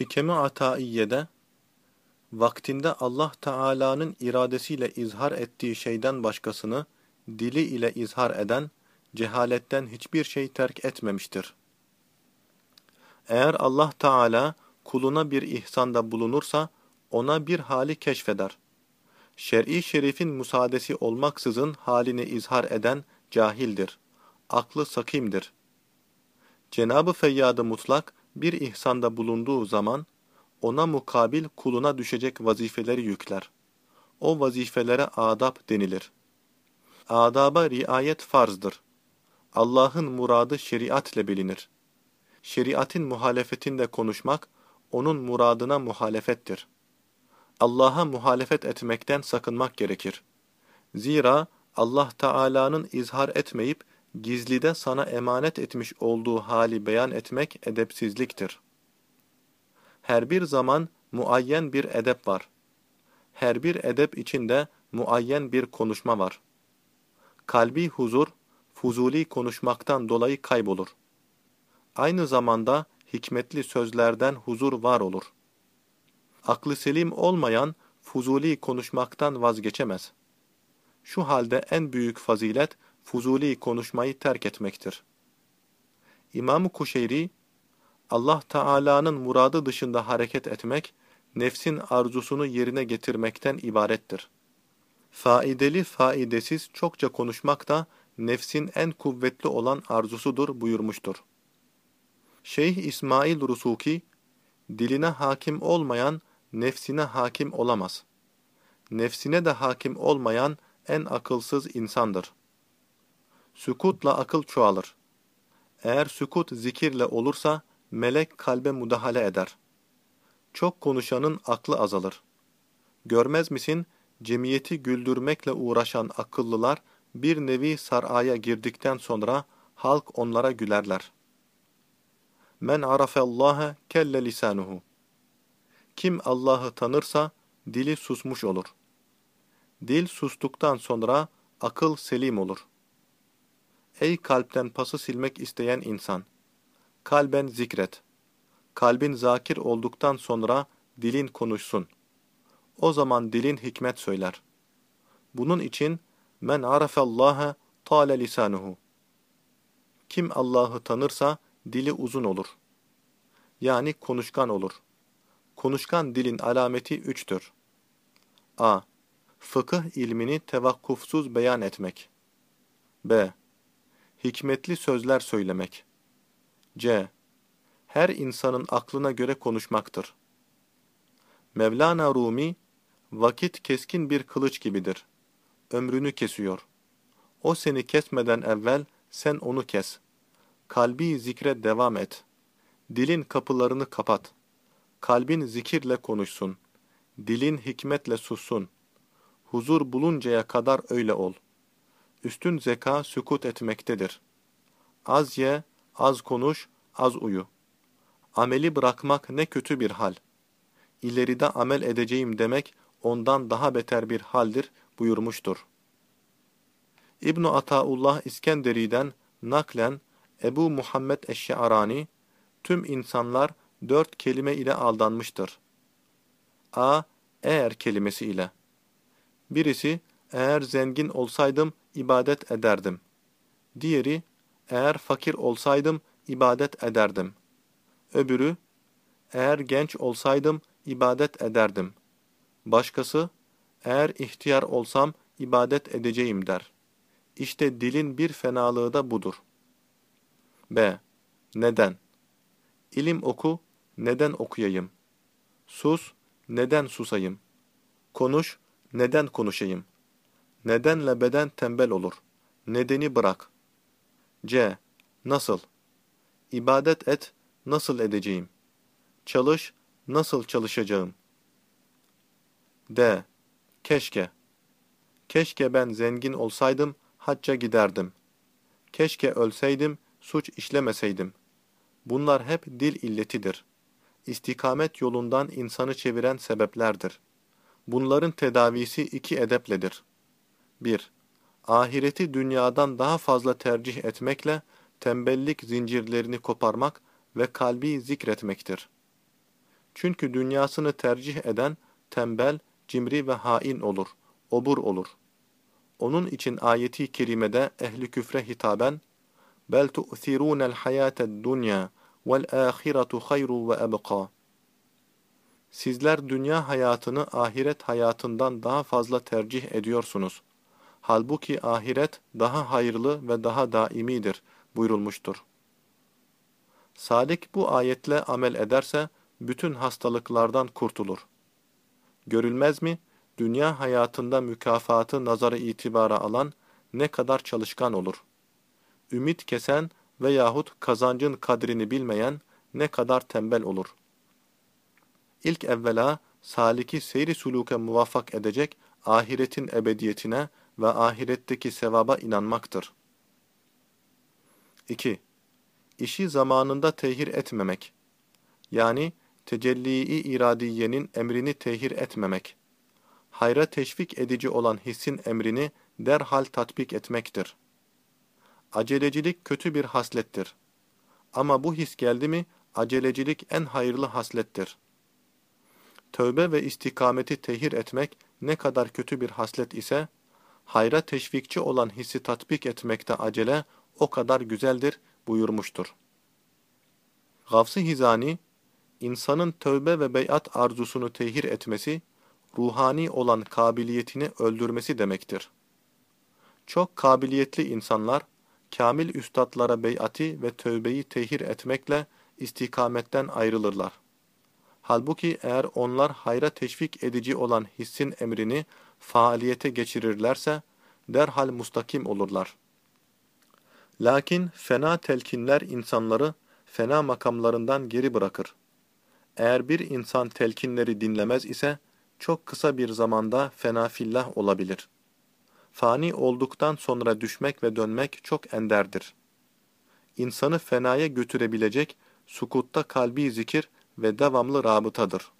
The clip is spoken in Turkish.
Hikemi Ataiye'de vaktinde Allah Teala'nın iradesiyle izhar ettiği şeyden başkasını dili ile izhar eden cehaletten hiçbir şey terk etmemiştir. Eğer Allah Teala kuluna bir ihsanda bulunursa ona bir hali keşfeder. Şer'i şerifin musadesi olmaksızın halini izhar eden cahildir. Aklı sakimdir. Cenab-ı Feyyad-ı Mutlak bir ihsanda bulunduğu zaman ona mukabil kuluna düşecek vazifeleri yükler. O vazifelere adab denilir. Adaba riayet farzdır. Allah'ın muradı şeriat ile bilinir. Şeriatin muhalefetinde konuşmak, onun muradına muhalefettir. Allah'a muhalefet etmekten sakınmak gerekir. Zira Allah Teala'nın izhar etmeyip, gizlide sana emanet etmiş olduğu hali beyan etmek edepsizliktir. Her bir zaman muayyen bir edep var. Her bir edep içinde muayyen bir konuşma var. Kalbi huzur, fuzuli konuşmaktan dolayı kaybolur. Aynı zamanda hikmetli sözlerden huzur var olur. Aklı selim olmayan fuzuli konuşmaktan vazgeçemez. Şu halde en büyük fazilet fuzuli konuşmayı terk etmektir. İmam-ı Kuşeyri, Allah Teala'nın muradı dışında hareket etmek, nefsin arzusunu yerine getirmekten ibarettir. Faideli faidesiz çokça konuşmak da nefsin en kuvvetli olan arzusudur buyurmuştur. Şeyh İsmail Rusuki, diline hakim olmayan nefsine hakim olamaz. Nefsine de hakim olmayan en akılsız insandır. Sükutla akıl çoğalır. Eğer sükut zikirle olursa, melek kalbe müdahale eder. Çok konuşanın aklı azalır. Görmez misin, cemiyeti güldürmekle uğraşan akıllılar, bir nevi saraya girdikten sonra halk onlara gülerler. Men arafellaha kelle lisanuhu. Kim Allah'ı tanırsa dili susmuş olur. Dil sustuktan sonra akıl selim olur. Ey kalpten pası silmek isteyen insan! Kalben zikret. Kalbin zakir olduktan sonra dilin konuşsun. O zaman dilin hikmet söyler. Bunun için men arafellaha tale lisanuhu. Kim Allah'ı tanırsa dili uzun olur. Yani konuşkan olur. Konuşkan dilin alameti üçtür. a. Fıkıh ilmini tevakkufsuz beyan etmek. b. Hikmetli sözler söylemek. c. Her insanın aklına göre konuşmaktır. Mevlana Rumi, vakit keskin bir kılıç gibidir. Ömrünü kesiyor. O seni kesmeden evvel sen onu kes. Kalbi zikre devam et. Dilin kapılarını kapat. Kalbin zikirle konuşsun. Dilin hikmetle sussun. Huzur buluncaya kadar öyle ol. Üstün zeka sükut etmektedir. Az ye, az konuş, az uyu. Ameli bırakmak ne kötü bir hal. İleride amel edeceğim demek ondan daha beter bir haldir buyurmuştur. İbn Ataullah İskenderi'den naklen Ebu Muhammed Eşşe'arani, tüm insanlar dört kelime ile aldanmıştır. A. Eğer kelimesi ile. Birisi, eğer zengin olsaydım ibadet ederdim. Diğeri, eğer fakir olsaydım ibadet ederdim. Öbürü, eğer genç olsaydım ibadet ederdim. Başkası, eğer ihtiyar olsam ibadet edeceğim der. İşte dilin bir fenalığı da budur. B. Neden? İlim oku, neden okuyayım? Sus, neden susayım? Konuş, neden konuşayım? Nedenle beden tembel olur. Nedeni bırak. C. Nasıl? İbadet et, nasıl edeceğim? Çalış, nasıl çalışacağım? D. Keşke. Keşke ben zengin olsaydım, hacca giderdim. Keşke ölseydim, suç işlemeseydim. Bunlar hep dil illetidir. İstikamet yolundan insanı çeviren sebeplerdir. Bunların tedavisi iki edepledir. 1. Ahireti dünyadan daha fazla tercih etmekle tembellik zincirlerini koparmak ve kalbi zikretmektir. Çünkü dünyasını tercih eden tembel, cimri ve hain olur, obur olur. Onun için ayeti kerimede ehli küfre hitaben bel tu'thirûnel hayâted dunya vel âhiretu hayru ve ebqa. Sizler dünya hayatını ahiret hayatından daha fazla tercih ediyorsunuz. Halbuki ahiret daha hayırlı ve daha daimidir buyurulmuştur. Salik bu ayetle amel ederse bütün hastalıklardan kurtulur. Görülmez mi? Dünya hayatında mükafatı nazarı itibara alan ne kadar çalışkan olur. Ümit kesen veyahut kazancın kadrini bilmeyen ne kadar tembel olur. İlk evvela saliki seyri suluke muvaffak edecek ahiretin ebediyetine ve ahiretteki sevaba inanmaktır. 2. İşi zamanında tehir etmemek. Yani tecelli-i iradiyenin emrini tehir etmemek. Hayra teşvik edici olan hissin emrini derhal tatbik etmektir. Acelecilik kötü bir haslettir. Ama bu his geldi mi, acelecilik en hayırlı haslettir. Tövbe ve istikameti tehir etmek ne kadar kötü bir haslet ise, hayra teşvikçi olan hissi tatbik etmekte acele o kadar güzeldir buyurmuştur. Gavs-ı Hizani, insanın tövbe ve beyat arzusunu tehir etmesi, ruhani olan kabiliyetini öldürmesi demektir. Çok kabiliyetli insanlar, kamil üstadlara beyati ve tövbeyi tehir etmekle istikametten ayrılırlar. Halbuki eğer onlar hayra teşvik edici olan hissin emrini faaliyete geçirirlerse, derhal mustakim olurlar. Lakin fena telkinler insanları fena makamlarından geri bırakır. Eğer bir insan telkinleri dinlemez ise, çok kısa bir zamanda fena fillah olabilir. Fani olduktan sonra düşmek ve dönmek çok enderdir. İnsanı fenaya götürebilecek sukutta kalbi zikir ve devamlı rabıtadır.